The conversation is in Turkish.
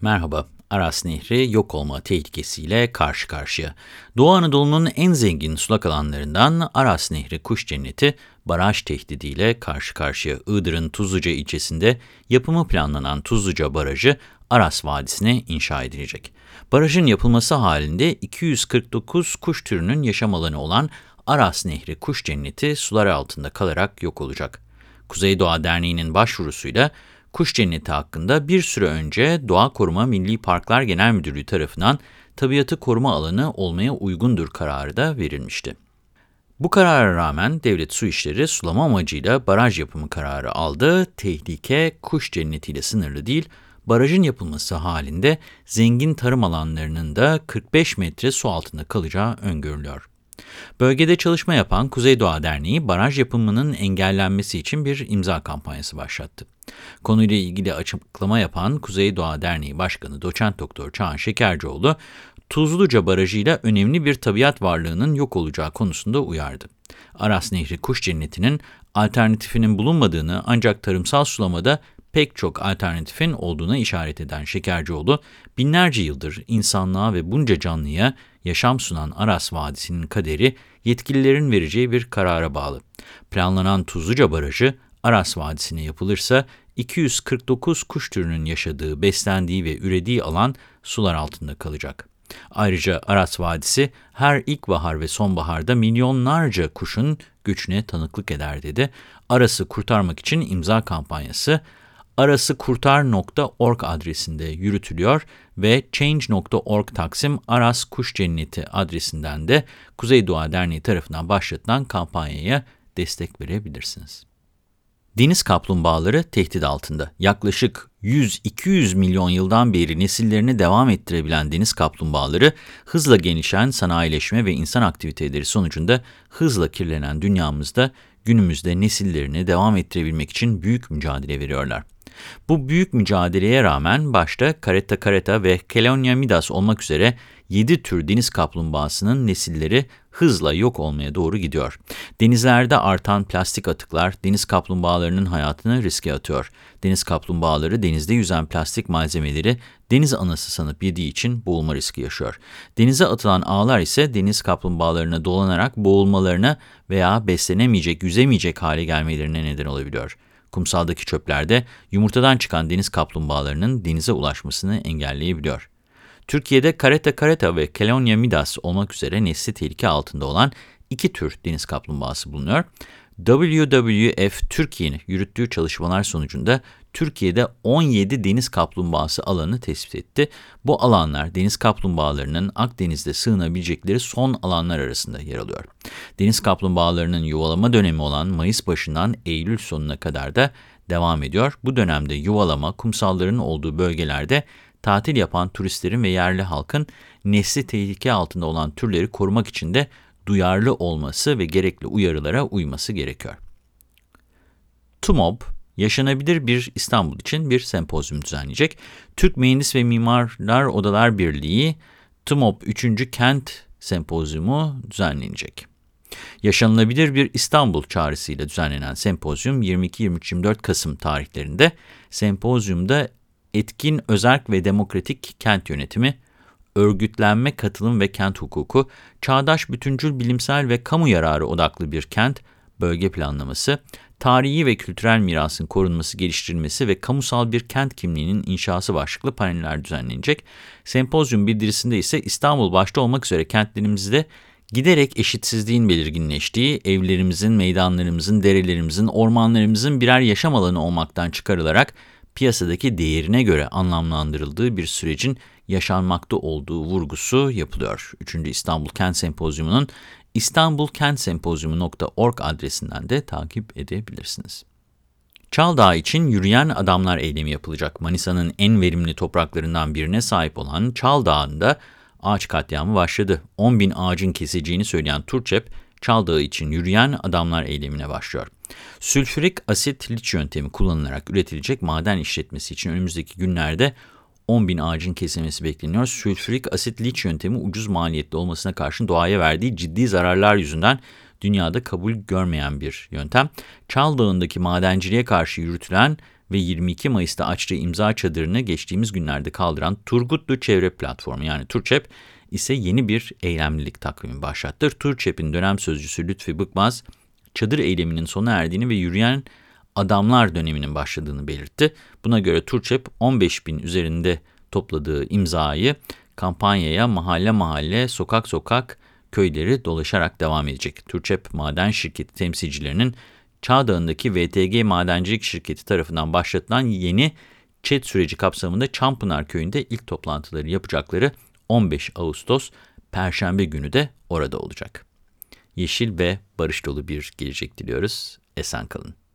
Merhaba, Aras Nehri yok olma tehlikesiyle karşı karşıya. Doğu Anadolu'nun en zengin sulak alanlarından Aras Nehri Kuş Cenneti, baraj tehdidiyle karşı karşıya. Iğdır'ın Tuzluca ilçesinde yapımı planlanan Tuzluca Barajı, Aras Vadisi'ne inşa edilecek. Barajın yapılması halinde 249 kuş türünün yaşam alanı olan Aras Nehri Kuş Cenneti sular altında kalarak yok olacak. Kuzey Doğa Derneği'nin başvurusuyla Kuş Cenneti hakkında bir süre önce Doğa Koruma Milli Parklar Genel Müdürlüğü tarafından tabiatı koruma alanı olmaya uygundur kararı da verilmişti. Bu karara rağmen Devlet Su İşleri sulama amacıyla baraj yapımı kararı aldı. Tehlike kuş cennetiyle sınırlı değil, barajın yapılması halinde zengin tarım alanlarının da 45 metre su altında kalacağı öngörülüyor. Bölgede çalışma yapan Kuzey Doğa Derneği, baraj yapımının engellenmesi için bir imza kampanyası başlattı. Konuyla ilgili açıklama yapan Kuzey Doğa Derneği Başkanı Doçent Doktor Çağan Şekercioğlu, Tuzluca Barajı ile önemli bir tabiat varlığının yok olacağı konusunda uyardı. Aras Nehri Kuş Cenneti'nin alternatifinin bulunmadığını ancak tarımsal sulamada pek çok alternatifin olduğuna işaret eden Şekercioğlu, binlerce yıldır insanlığa ve bunca canlıya yaşam sunan Aras Vadisi'nin kaderi yetkililerin vereceği bir karara bağlı. Planlanan Tuzluca Barajı, Aras Vadisi'ne yapılırsa 249 kuş türünün yaşadığı, beslendiği ve ürediği alan sular altında kalacak. Ayrıca Aras Vadisi her ilkbahar ve sonbaharda milyonlarca kuşun göçüne tanıklık eder dedi. Aras'ı kurtarmak için imza kampanyası arasıkurtar.org adresinde yürütülüyor ve change.org Taksim Aras Kuş Cenneti adresinden de Kuzey Doğa Derneği tarafından başlatılan kampanyaya destek verebilirsiniz. Deniz kaplumbağaları tehdit altında. Yaklaşık 100-200 milyon yıldan beri nesillerini devam ettirebilen deniz kaplumbağaları, hızla gelişen sanayileşme ve insan aktiviteleri sonucunda hızla kirlenen dünyamızda günümüzde nesillerini devam ettirebilmek için büyük mücadele veriyorlar. Bu büyük mücadeleye rağmen başta Caretta caretta ve Chelonia midas olmak üzere 7 tür deniz kaplumbağasının nesilleri hızla yok olmaya doğru gidiyor. Denizlerde artan plastik atıklar deniz kaplumbağalarının hayatını riske atıyor. Deniz kaplumbağaları denizde yüzen plastik malzemeleri deniz anası sanıp yediği için boğulma riski yaşıyor. Denize atılan ağlar ise deniz kaplumbağalarına dolanarak boğulmalarına veya beslenemeyecek, yüzemeyecek hale gelmelerine neden olabiliyor. Kumsaldaki çöplerde yumurtadan çıkan deniz kaplumbağalarının denize ulaşmasını engelleyebiliyor. Türkiye'de Caretta caretta ve Chelonia midas olmak üzere nesli tehlike altında olan iki tür deniz kaplumbağası bulunuyor. WWF Türkiye'nin yürüttüğü çalışmalar sonucunda Türkiye'de 17 deniz kaplumbağası alanı tespit etti. Bu alanlar deniz kaplumbağalarının Akdeniz'de sığınabilecekleri son alanlar arasında yer alıyor. Deniz kaplumbağalarının yuvalama dönemi olan Mayıs başından Eylül sonuna kadar da devam ediyor. Bu dönemde yuvalama kumsalların olduğu bölgelerde tatil yapan turistlerin ve yerli halkın nesli tehlike altında olan türleri korumak için de duyarlı olması ve gerekli uyarılara uyması gerekiyor. TUMOB, yaşanabilir bir İstanbul için bir sempozyum düzenleyecek. Türk Mühendis ve Mimarlar Odalar Birliği, TUMOB 3. Kent Sempozyumu düzenlenecek. Yaşanılabilir bir İstanbul çağrısıyla düzenlenen sempozyum 22-23-24 Kasım tarihlerinde sempozyumda etkin, özerk ve demokratik kent yönetimi, örgütlenme, katılım ve kent hukuku, çağdaş bütüncül bilimsel ve kamu yararı odaklı bir kent, bölge planlaması, tarihi ve kültürel mirasın korunması, geliştirilmesi ve kamusal bir kent kimliğinin inşası başlıklı paneller düzenlenecek. Sempozyum bildirisinde ise İstanbul başta olmak üzere kentlerimizde giderek eşitsizliğin belirginleştiği, evlerimizin, meydanlarımızın, derelerimizin, ormanlarımızın birer yaşam alanı olmaktan çıkarılarak piyasadaki değerine göre anlamlandırıldığı bir sürecin yaşanmakta olduğu vurgusu yapılıyor. 3. İstanbul Kent Sempozyumu'nun istanbulkentsempozyumu.org adresinden de takip edebilirsiniz. Çaldağ için yürüyen adamlar eylemi yapılacak. Manisa'nın en verimli topraklarından birine sahip olan Çaldağ'ında ağaç katliamı başladı. 10 bin ağacın keseceğini söyleyen Turçep, Çaldağ için yürüyen adamlar eylemine başlıyor. Sülfürik asit liç yöntemi kullanılarak üretilecek maden işletmesi için önümüzdeki günlerde 10 bin ağacın kesilmesi bekleniyor. Sülfürik asit liç yöntemi ucuz maliyetli olmasına karşın doğaya verdiği ciddi zararlar yüzünden dünyada kabul görmeyen bir yöntem. Çal Dağı'ndaki madenciliğe karşı yürütülen ve 22 Mayıs'ta açtığı imza çadırını geçtiğimiz günlerde kaldıran Turgutlu Çevre Platformu yani Turçep ise yeni bir eylemlilik takvimi başlattı. Turçep'in dönem sözcüsü Lütfi Bıkmaz, çadır eyleminin sona erdiğini ve yürüyen adamlar döneminin başladığını belirtti. Buna göre Turçep 15 bin üzerinde topladığı imzayı kampanyaya mahalle mahalle, sokak sokak, köyleri dolaşarak devam edecek. Turçep Maden Şirketi temsilcilerinin Çağdağ'ındaki VTG Madencilik Şirketi tarafından başlatılan yeni ÇED süreci kapsamında Çampınar Köyü'nde ilk toplantıları yapacakları 15 Ağustos Perşembe günü de orada olacak. Yeşil ve barış dolu bir gelecek diliyoruz. Esen kalın.